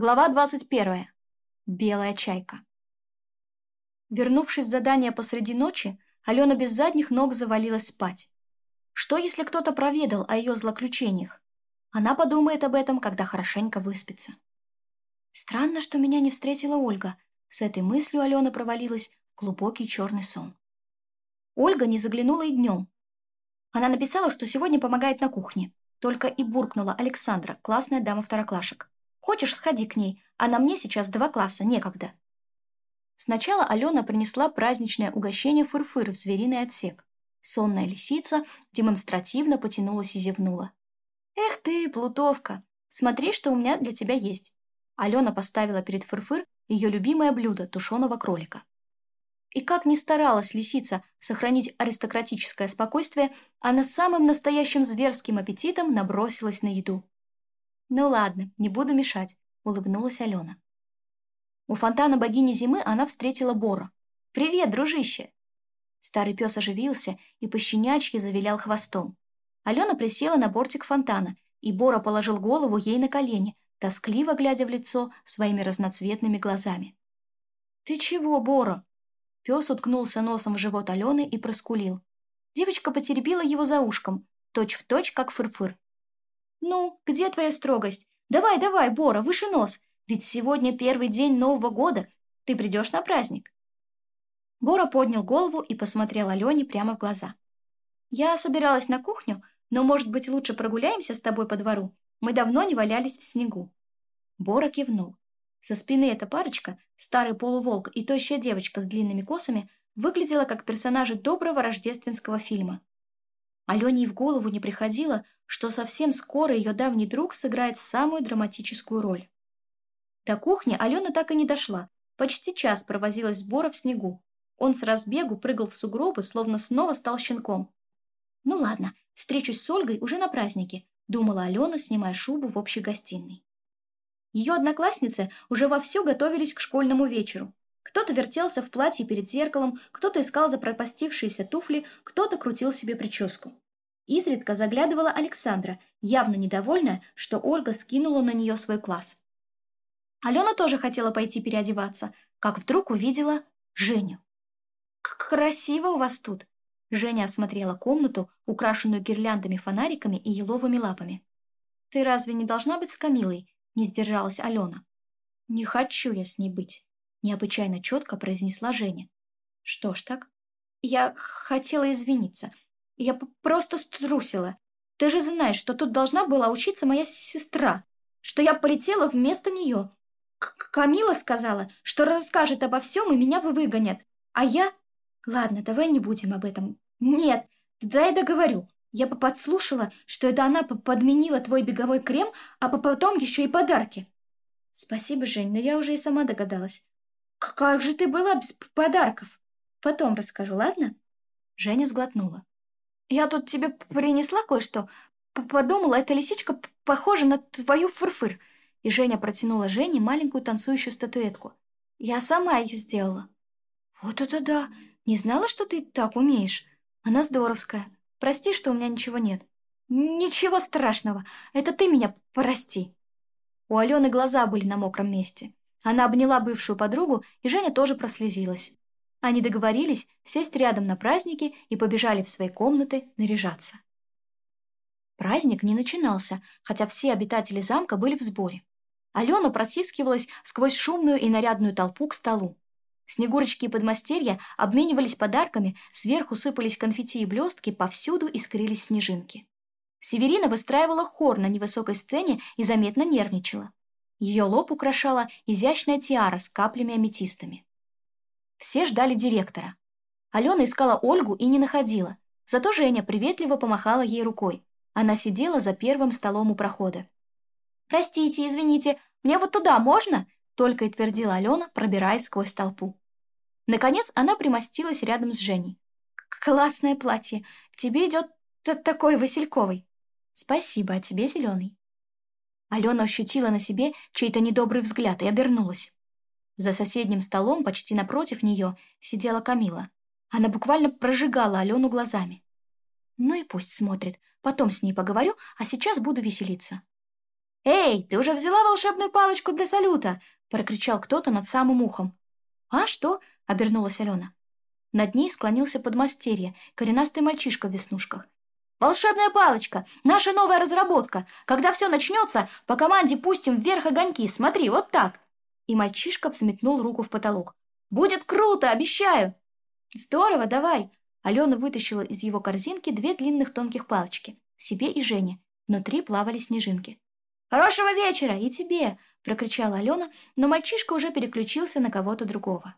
Глава 21. Белая чайка. Вернувшись с задания посреди ночи, Алена без задних ног завалилась спать. Что, если кто-то проведал о ее злоключениях? Она подумает об этом, когда хорошенько выспится. Странно, что меня не встретила Ольга. С этой мыслью Алена провалилась в глубокий черный сон. Ольга не заглянула и днем. Она написала, что сегодня помогает на кухне. Только и буркнула Александра, классная дама второклашек. Хочешь, сходи к ней, а на мне сейчас два класса, некогда». Сначала Алена принесла праздничное угощение фырфыры в звериный отсек. Сонная лисица демонстративно потянулась и зевнула. «Эх ты, плутовка! Смотри, что у меня для тебя есть!» Алена поставила перед фырфыр ее любимое блюдо тушеного кролика. И как ни старалась лисица сохранить аристократическое спокойствие, она самым настоящим зверским аппетитом набросилась на еду. «Ну ладно, не буду мешать», — улыбнулась Алена. У фонтана богини зимы она встретила Бора. «Привет, дружище!» Старый пес оживился и по щенячке завилял хвостом. Алена присела на бортик фонтана, и Бора положил голову ей на колени, тоскливо глядя в лицо своими разноцветными глазами. «Ты чего, Бора?» Пес уткнулся носом в живот Алены и проскулил. Девочка потеребила его за ушком, точь в точь, как фырфыр. -фыр. «Ну, где твоя строгость? Давай, давай, Бора, выше нос, ведь сегодня первый день Нового года, ты придешь на праздник». Бора поднял голову и посмотрел Алене прямо в глаза. «Я собиралась на кухню, но, может быть, лучше прогуляемся с тобой по двору? Мы давно не валялись в снегу». Бора кивнул. Со спины эта парочка, старый полуволк и тощая девочка с длинными косами, выглядела как персонажи доброго рождественского фильма. Алене и в голову не приходило, что совсем скоро ее давний друг сыграет самую драматическую роль. До кухни Алена так и не дошла, почти час провозилась сбора в снегу. Он с разбегу прыгал в сугробы, словно снова стал щенком. «Ну ладно, встречусь с Ольгой уже на празднике», — думала Алена, снимая шубу в общей гостиной. Ее одноклассницы уже вовсю готовились к школьному вечеру. Кто-то вертелся в платье перед зеркалом, кто-то искал запропастившиеся туфли, кто-то крутил себе прическу изредка заглядывала Александра, явно недовольная, что Ольга скинула на нее свой класс. Алена тоже хотела пойти переодеваться, как вдруг увидела Женю. «Как красиво у вас тут!» Женя осмотрела комнату, украшенную гирляндами, фонариками и еловыми лапами. «Ты разве не должна быть с Камилой?» – не сдержалась Алена. «Не хочу я с ней быть», – необычайно четко произнесла Женя. «Что ж так?» «Я хотела извиниться. Я просто струсила. Ты же знаешь, что тут должна была учиться моя сестра, что я полетела вместо нее. К Камила сказала, что расскажет обо всем и меня вы выгонят. А я... Ладно, давай не будем об этом. Нет, дай договорю. Я подслушала, что это она подменила твой беговой крем, а потом еще и подарки. Спасибо, Жень, но я уже и сама догадалась. Как же ты была без подарков? Потом расскажу, ладно? Женя сглотнула. Я тут тебе принесла кое-что. Подумала, эта лисичка похожа на твою фырфыр. И Женя протянула Жене маленькую танцующую статуэтку. Я сама ее сделала. Вот это да! Не знала, что ты так умеешь. Она здоровская. Прости, что у меня ничего нет. Ничего страшного. Это ты меня прости. У Алены глаза были на мокром месте. Она обняла бывшую подругу, и Женя тоже прослезилась. Они договорились сесть рядом на празднике и побежали в свои комнаты наряжаться. Праздник не начинался, хотя все обитатели замка были в сборе. Алена протискивалась сквозь шумную и нарядную толпу к столу. Снегурочки и подмастерья обменивались подарками, сверху сыпались конфетти и блестки, повсюду искрились снежинки. Северина выстраивала хор на невысокой сцене и заметно нервничала. Ее лоб украшала изящная тиара с каплями-аметистами. Все ждали директора. Алена искала Ольгу и не находила. Зато Женя приветливо помахала ей рукой. Она сидела за первым столом у прохода. «Простите, извините, мне вот туда можно?» только и твердила Алена, пробираясь сквозь толпу. Наконец она примостилась рядом с Женей. «Классное платье. Тебе идет такой васильковый». «Спасибо, а тебе зеленый». Алена ощутила на себе чей-то недобрый взгляд и обернулась. За соседним столом, почти напротив нее, сидела Камила. Она буквально прожигала Алену глазами. «Ну и пусть смотрит. Потом с ней поговорю, а сейчас буду веселиться». «Эй, ты уже взяла волшебную палочку для салюта!» — прокричал кто-то над самым ухом. «А что?» — обернулась Алена. Над ней склонился подмастерье, коренастый мальчишка в веснушках. «Волшебная палочка! Наша новая разработка! Когда все начнется, по команде пустим вверх огоньки, смотри, вот так!» и мальчишка взметнул руку в потолок. «Будет круто, обещаю!» «Здорово, давай!» Алена вытащила из его корзинки две длинных тонких палочки, себе и Жене. Внутри плавали снежинки. «Хорошего вечера! И тебе!» – прокричала Алена, но мальчишка уже переключился на кого-то другого.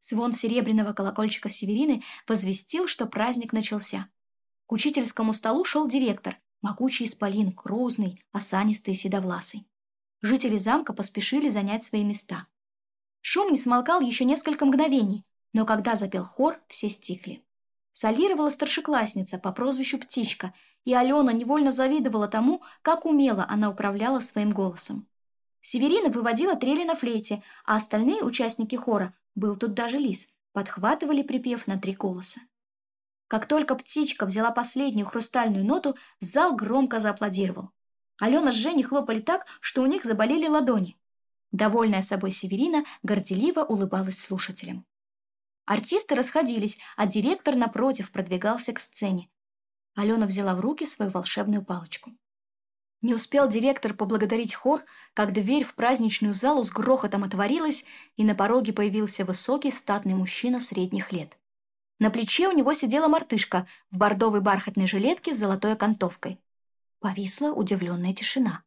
Звон серебряного колокольчика Северины возвестил, что праздник начался. К учительскому столу шел директор, могучий исполин, грузный, осанистый, седовласый жители замка поспешили занять свои места. Шум не смолкал еще несколько мгновений, но когда запел хор, все стихли. Солировала старшеклассница по прозвищу Птичка, и Алена невольно завидовала тому, как умело она управляла своим голосом. Северина выводила трели на флейте, а остальные участники хора, был тут даже лис, подхватывали припев на три голоса. Как только птичка взяла последнюю хрустальную ноту, зал громко зааплодировал. Алена с Женей хлопали так, что у них заболели ладони. Довольная собой Северина горделиво улыбалась слушателям. Артисты расходились, а директор напротив продвигался к сцене. Алена взяла в руки свою волшебную палочку. Не успел директор поблагодарить хор, как дверь в праздничную залу с грохотом отворилась, и на пороге появился высокий статный мужчина средних лет. На плече у него сидела мартышка в бордовой бархатной жилетке с золотой окантовкой. Повисла удивленная тишина.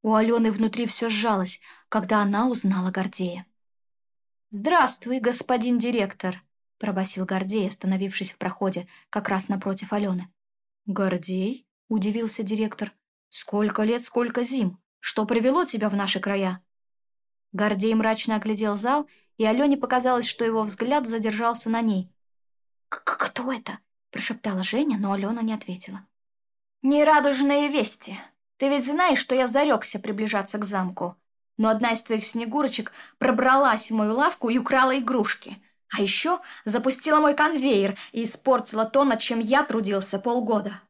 У Алены внутри все сжалось, когда она узнала Гордея. «Здравствуй, господин директор!» — пробасил Гордей, остановившись в проходе, как раз напротив Алены. «Гордей?» — удивился директор. «Сколько лет, сколько зим! Что привело тебя в наши края?» Гордей мрачно оглядел зал, и Алене показалось, что его взгляд задержался на ней. «Кто это?» — прошептала Женя, но Алена не ответила. Нерадужные вести. Ты ведь знаешь, что я зарекся приближаться к замку. Но одна из твоих снегурочек пробралась в мою лавку и украла игрушки. А еще запустила мой конвейер и испортила то, над чем я трудился полгода.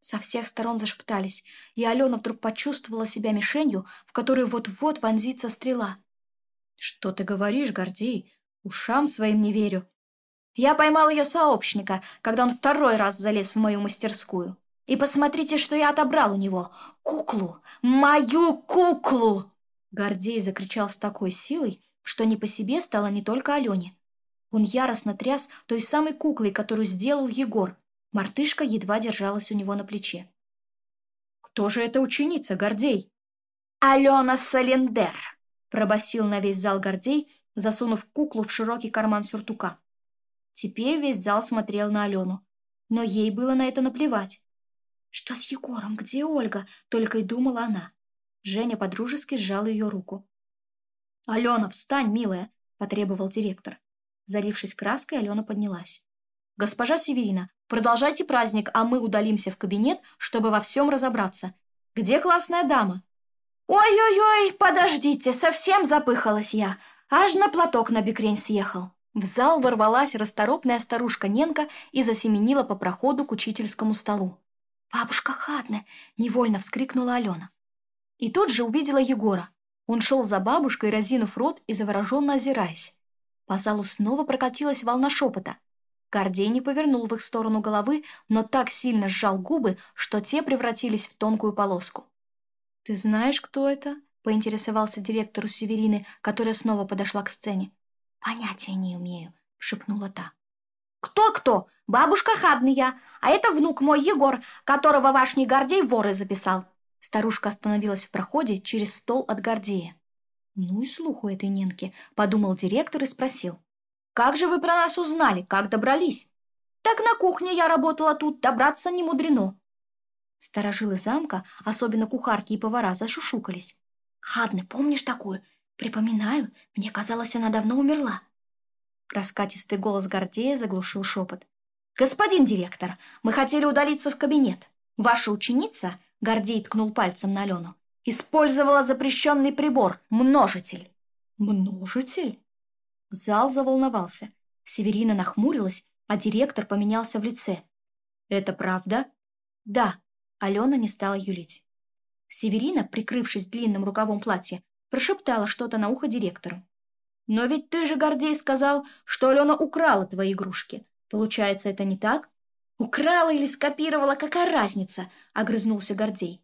Со всех сторон зашептались, и Алена вдруг почувствовала себя мишенью, в которую вот-вот вонзится стрела. «Что ты говоришь, Гордей? Ушам своим не верю». Я поймал ее сообщника, когда он второй раз залез в мою мастерскую. И посмотрите, что я отобрал у него. Куклу! Мою куклу!» Гордей закричал с такой силой, что не по себе стало не только Алене. Он яростно тряс той самой куклой, которую сделал Егор. Мартышка едва держалась у него на плече. «Кто же эта ученица, Гордей?» «Алена Солендер! – пробасил на весь зал Гордей, засунув куклу в широкий карман сюртука. Теперь весь зал смотрел на Алену, но ей было на это наплевать. «Что с Егором? Где Ольга?» Только и думала она. Женя подружески сжал ее руку. «Алена, встань, милая!» – потребовал директор. Залившись краской, Алена поднялась. «Госпожа Северина, продолжайте праздник, а мы удалимся в кабинет, чтобы во всем разобраться. Где классная дама?» «Ой-ой-ой, подождите, совсем запыхалась я. Аж на платок на бекрень съехал». В зал ворвалась расторопная старушка Ненка и засеменила по проходу к учительскому столу. «Бабушка хатная, – невольно вскрикнула Алена. И тут же увидела Егора. Он шел за бабушкой, разинув рот и завороженно озираясь. По залу снова прокатилась волна шепота. Гордей не повернул в их сторону головы, но так сильно сжал губы, что те превратились в тонкую полоску. «Ты знаешь, кто это?» – поинтересовался директору Северины, которая снова подошла к сцене. «Понятия не умею», – шепнула та. «Кто-кто? Бабушка Хадная, а это внук мой Егор, которого вашний гордей воры записал». Старушка остановилась в проходе через стол от Гордея. «Ну и слуху этой Ненки», — подумал директор и спросил. «Как же вы про нас узнали? Как добрались?» «Так на кухне я работала тут, добраться не мудрено». Старожилы замка, особенно кухарки и повара, зашушукались. «Хадны, помнишь такую? Припоминаю, мне казалось, она давно умерла». Раскатистый голос Гордея заглушил шепот. «Господин директор, мы хотели удалиться в кабинет. Ваша ученица, — Гордей ткнул пальцем на Лену, — использовала запрещенный прибор, множитель». «Множитель?» Зал заволновался. Северина нахмурилась, а директор поменялся в лице. «Это правда?» «Да», — Алена не стала юлить. Северина, прикрывшись длинным рукавом платья, прошептала что-то на ухо директору. Но ведь ты же, Гордей, сказал, что Алена украла твои игрушки. Получается, это не так? Украла или скопировала, какая разница? Огрызнулся Гордей.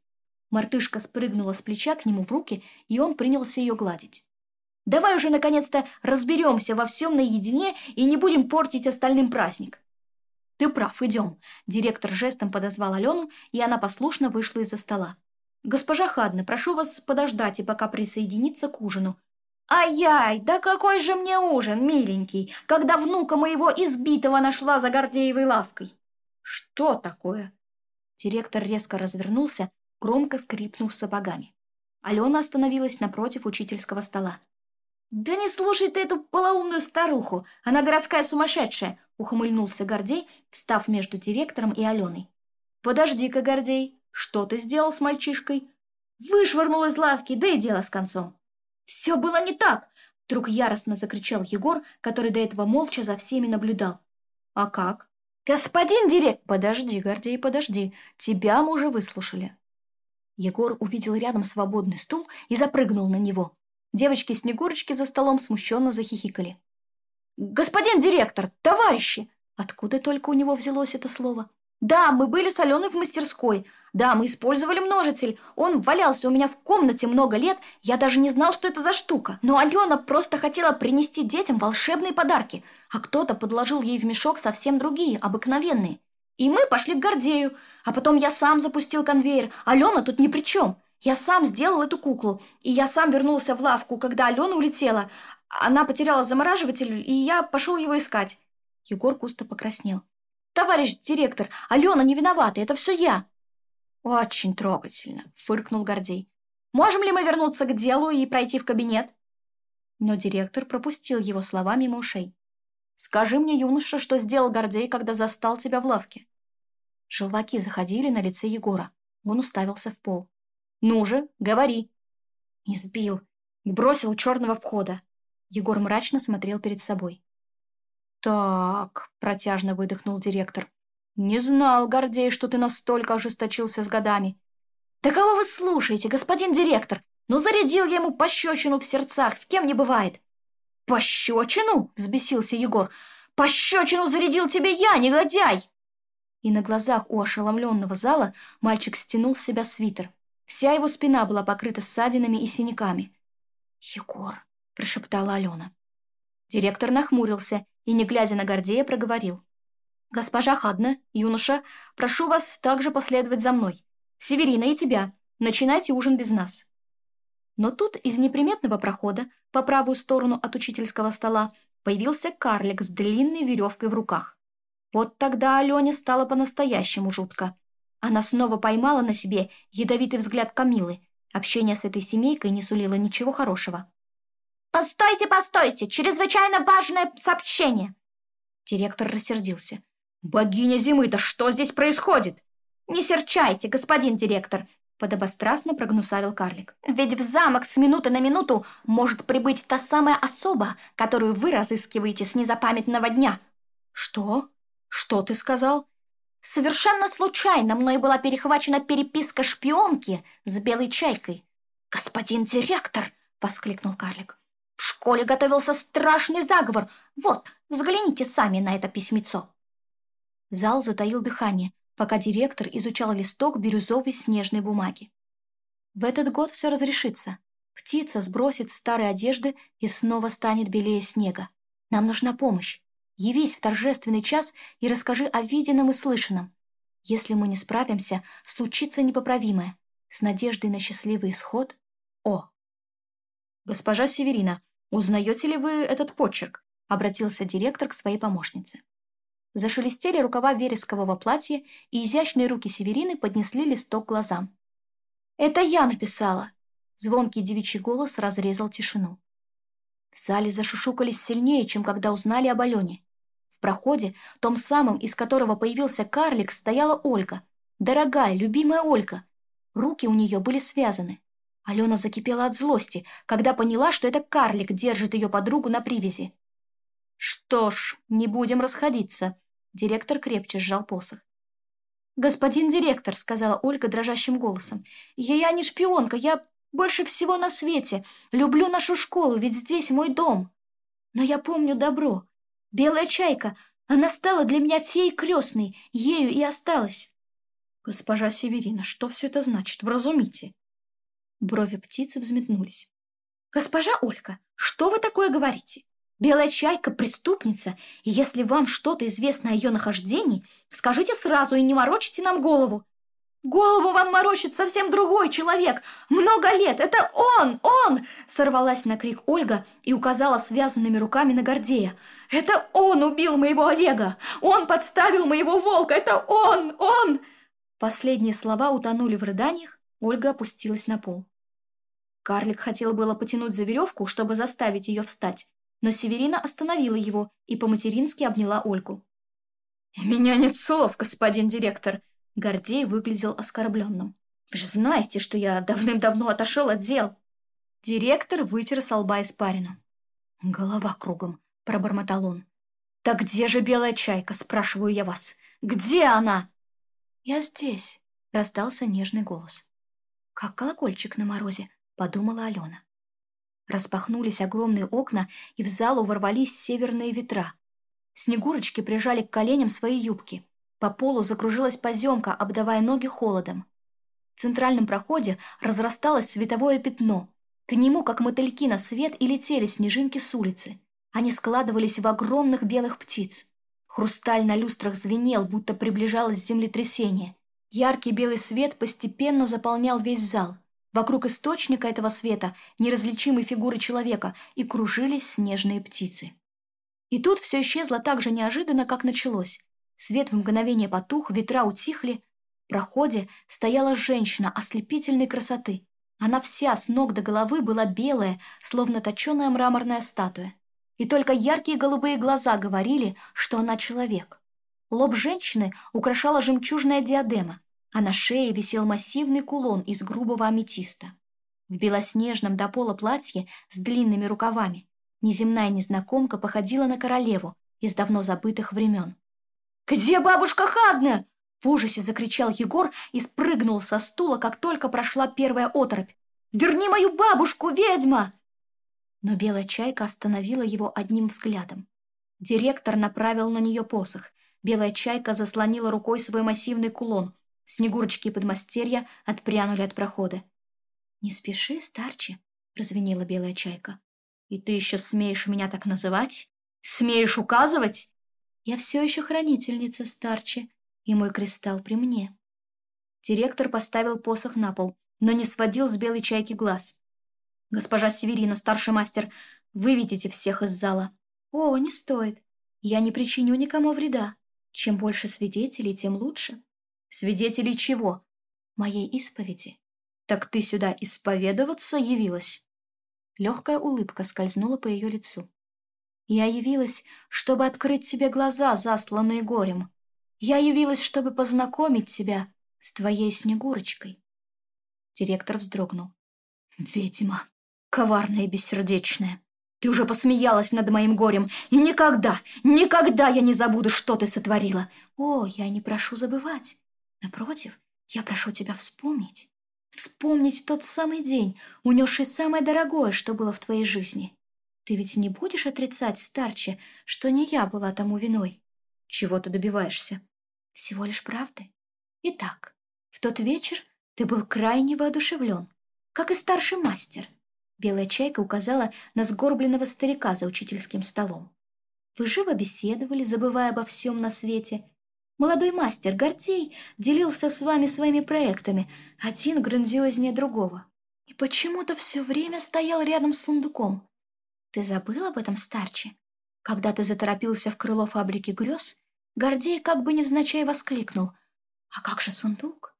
Мартышка спрыгнула с плеча к нему в руки, и он принялся ее гладить. Давай уже, наконец-то, разберемся во всем наедине и не будем портить остальным праздник. Ты прав, идем. Директор жестом подозвал Алену, и она послушно вышла из-за стола. Госпожа Хадна, прошу вас подождать и пока присоединиться к ужину, Ай-яй, да какой же мне ужин, миленький, когда внука моего избитого нашла за Гордеевой лавкой. Что такое? Директор резко развернулся, громко скрипнув сапогами. Алена остановилась напротив учительского стола. «Да не слушай ты эту полоумную старуху! Она городская сумасшедшая!» — ухмыльнулся Гордей, встав между директором и Аленой. «Подожди-ка, Гордей, что ты сделал с мальчишкой?» «Вышвырнул из лавки, да и дело с концом!» Все было не так!» Вдруг яростно закричал Егор, который до этого молча за всеми наблюдал. «А как?» «Господин директ!» «Подожди, Гордей, подожди. Тебя мы уже выслушали». Егор увидел рядом свободный стул и запрыгнул на него. Девочки-снегурочки за столом смущенно захихикали. «Господин директор! Товарищи!» Откуда только у него взялось это слово? Да, мы были с Аленой в мастерской. Да, мы использовали множитель. Он валялся у меня в комнате много лет. Я даже не знал, что это за штука. Но Алена просто хотела принести детям волшебные подарки. А кто-то подложил ей в мешок совсем другие, обыкновенные. И мы пошли к Гордею. А потом я сам запустил конвейер. Алена тут ни при чем. Я сам сделал эту куклу. И я сам вернулся в лавку, когда Алена улетела. Она потеряла замораживатель, и я пошел его искать. Егор густо покраснел. Товарищ директор, Алена не виновата, это все я. Очень трогательно, фыркнул Гордей. Можем ли мы вернуться к делу и пройти в кабинет? Но директор пропустил его слова мимо ушей. Скажи мне, юноша, что сделал Гордей, когда застал тебя в лавке? Желваки заходили на лице Егора. Он уставился в пол. «Ну же, говори!» Избил и бросил у черного входа. Егор мрачно смотрел перед собой. «Так», — протяжно выдохнул директор. «Не знал, Гордей, что ты настолько ожесточился с годами». «Да кого вы слушаете, господин директор? Ну зарядил я ему пощечину в сердцах, с кем не бывает». «Пощечину?» — взбесился Егор. «Пощечину зарядил тебе я, негодяй!» И на глазах у ошеломленного зала мальчик стянул с себя свитер. Вся его спина была покрыта ссадинами и синяками. «Егор», — прошептала Алена. Директор нахмурился и, не глядя на Гордея, проговорил. «Госпожа Хадна, юноша, прошу вас также последовать за мной. Северина и тебя. Начинайте ужин без нас». Но тут из неприметного прохода по правую сторону от учительского стола появился карлик с длинной веревкой в руках. Вот тогда Алене стало по-настоящему жутко. Она снова поймала на себе ядовитый взгляд Камилы. Общение с этой семейкой не сулило ничего хорошего. «Постойте, постойте! Чрезвычайно важное сообщение!» Директор рассердился. «Богиня зимы, да что здесь происходит?» «Не серчайте, господин директор!» Подобострастно прогнусавил карлик. «Ведь в замок с минуты на минуту может прибыть та самая особа, которую вы разыскиваете с незапамятного дня». «Что? Что ты сказал?» «Совершенно случайно мной была перехвачена переписка шпионки с белой чайкой». «Господин директор!» — воскликнул карлик. В школе готовился страшный заговор. Вот, взгляните сами на это письмецо». Зал затаил дыхание, пока директор изучал листок бирюзовой снежной бумаги. В этот год все разрешится. Птица сбросит старые одежды и снова станет белее снега. Нам нужна помощь. Явись в торжественный час и расскажи о виденном и слышанном. Если мы не справимся, случится непоправимое. С надеждой на счастливый исход — О. «Госпожа Северина, узнаете ли вы этот почерк?» — обратился директор к своей помощнице. Зашелестели рукава верескового платья, и изящные руки Северины поднесли листок глазам. «Это я написала!» — звонкий девичий голос разрезал тишину. В зале зашушукались сильнее, чем когда узнали об Алене. В проходе, том самым, из которого появился карлик, стояла Ольга. Дорогая, любимая Ольга. Руки у нее были связаны. Алена закипела от злости, когда поняла, что это карлик держит ее подругу на привязи. «Что ж, не будем расходиться», — директор крепче сжал посох. «Господин директор», — сказала Ольга дрожащим голосом, — «я, «я не шпионка, я больше всего на свете. Люблю нашу школу, ведь здесь мой дом. Но я помню добро. Белая чайка, она стала для меня феей крестной, ею и осталась». «Госпожа Северина, что все это значит? Вразумите!» Брови птицы взметнулись. «Госпожа Олька, что вы такое говорите? Белая чайка – преступница, и если вам что-то известно о ее нахождении, скажите сразу и не морочите нам голову. Голову вам морочит совсем другой человек, много лет, это он, он!» Сорвалась на крик Ольга и указала связанными руками на Гордея. «Это он убил моего Олега! Он подставил моего волка! Это он, он!» Последние слова утонули в рыданиях, Ольга опустилась на пол. Карлик хотел было потянуть за веревку, чтобы заставить ее встать, но Северина остановила его и по-матерински обняла Ольгу. Меня нет слов, господин директор!» Гордей выглядел оскорбленным. «Вы же знаете, что я давным-давно отошел от дел!» Директор вытер с лба испарину. «Голова кругом», — пробормотал он. «Так где же белая чайка?» — спрашиваю я вас. «Где она?» «Я здесь», — раздался нежный голос как колокольчик на морозе», — подумала Алена. Распахнулись огромные окна, и в залу ворвались северные ветра. Снегурочки прижали к коленям свои юбки. По полу закружилась поземка, обдавая ноги холодом. В центральном проходе разрасталось световое пятно. К нему, как мотыльки на свет, и летели снежинки с улицы. Они складывались в огромных белых птиц. Хрусталь на люстрах звенел, будто приближалось землетрясение. Яркий белый свет постепенно заполнял весь зал. Вокруг источника этого света неразличимые фигуры человека и кружились снежные птицы. И тут все исчезло так же неожиданно, как началось. Свет в мгновение потух, ветра утихли. В проходе стояла женщина ослепительной красоты. Она вся с ног до головы была белая, словно точеная мраморная статуя. И только яркие голубые глаза говорили, что она человек. Лоб женщины украшала жемчужная диадема, а на шее висел массивный кулон из грубого аметиста. В белоснежном до пола платье с длинными рукавами неземная незнакомка походила на королеву из давно забытых времен. «Где бабушка Хадна?» В ужасе закричал Егор и спрыгнул со стула, как только прошла первая оторопь. «Верни мою бабушку, ведьма!» Но белая чайка остановила его одним взглядом. Директор направил на нее посох. Белая чайка заслонила рукой свой массивный кулон, Снегурочки и подмастерья отпрянули от прохода. «Не спеши, старче», — развенела белая чайка. «И ты еще смеешь меня так называть? Смеешь указывать?» «Я все еще хранительница, старче, и мой кристалл при мне». Директор поставил посох на пол, но не сводил с белой чайки глаз. «Госпожа Северина, старший мастер, выведите всех из зала». «О, не стоит. Я не причиню никому вреда. Чем больше свидетелей, тем лучше» свидетелей чего? Моей исповеди. Так ты сюда исповедоваться явилась?» Легкая улыбка скользнула по ее лицу. «Я явилась, чтобы открыть тебе глаза, засланные горем. Я явилась, чтобы познакомить тебя с твоей Снегурочкой». Директор вздрогнул. «Ведьма, коварная и бессердечная, ты уже посмеялась над моим горем, и никогда, никогда я не забуду, что ты сотворила. О, я не прошу забывать. Напротив, я прошу тебя вспомнить. Вспомнить тот самый день, унесший самое дорогое, что было в твоей жизни. Ты ведь не будешь отрицать, старче, что не я была тому виной. Чего ты добиваешься? Всего лишь правды. Итак, в тот вечер ты был крайне воодушевлен, как и старший мастер. Белая чайка указала на сгорбленного старика за учительским столом. Вы живо беседовали, забывая обо всем на свете, Молодой мастер Гордей делился с вами своими проектами, один грандиознее другого. И почему-то все время стоял рядом с сундуком. Ты забыл об этом, старче? Когда ты заторопился в крыло фабрики грез, Гордей как бы невзначай воскликнул. «А как же сундук?»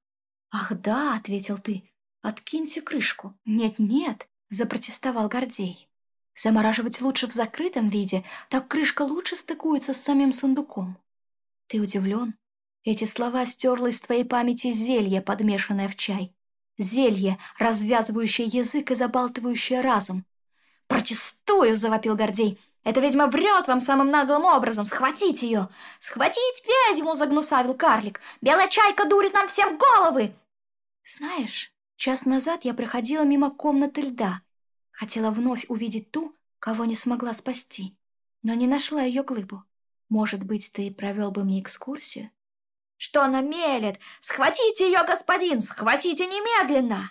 «Ах да», — ответил ты, — «откиньте крышку». «Нет-нет», — запротестовал Гордей. «Замораживать лучше в закрытом виде, так крышка лучше стыкуется с самим сундуком». Ты удивлен? Эти слова стерла из твоей памяти зелье, подмешанное в чай. Зелье, развязывающее язык и забалтывающее разум. «Протестую!» — завопил Гордей. «Эта ведьма врет вам самым наглым образом! Схватить ее! Схватить ведьму!» — загнусавил карлик. «Белая чайка дурит нам всем головы!» «Знаешь, час назад я проходила мимо комнаты льда. Хотела вновь увидеть ту, кого не смогла спасти, но не нашла ее глыбу. Может быть, ты провел бы мне экскурсию? Что она мелет? Схватите ее, господин, схватите немедленно!»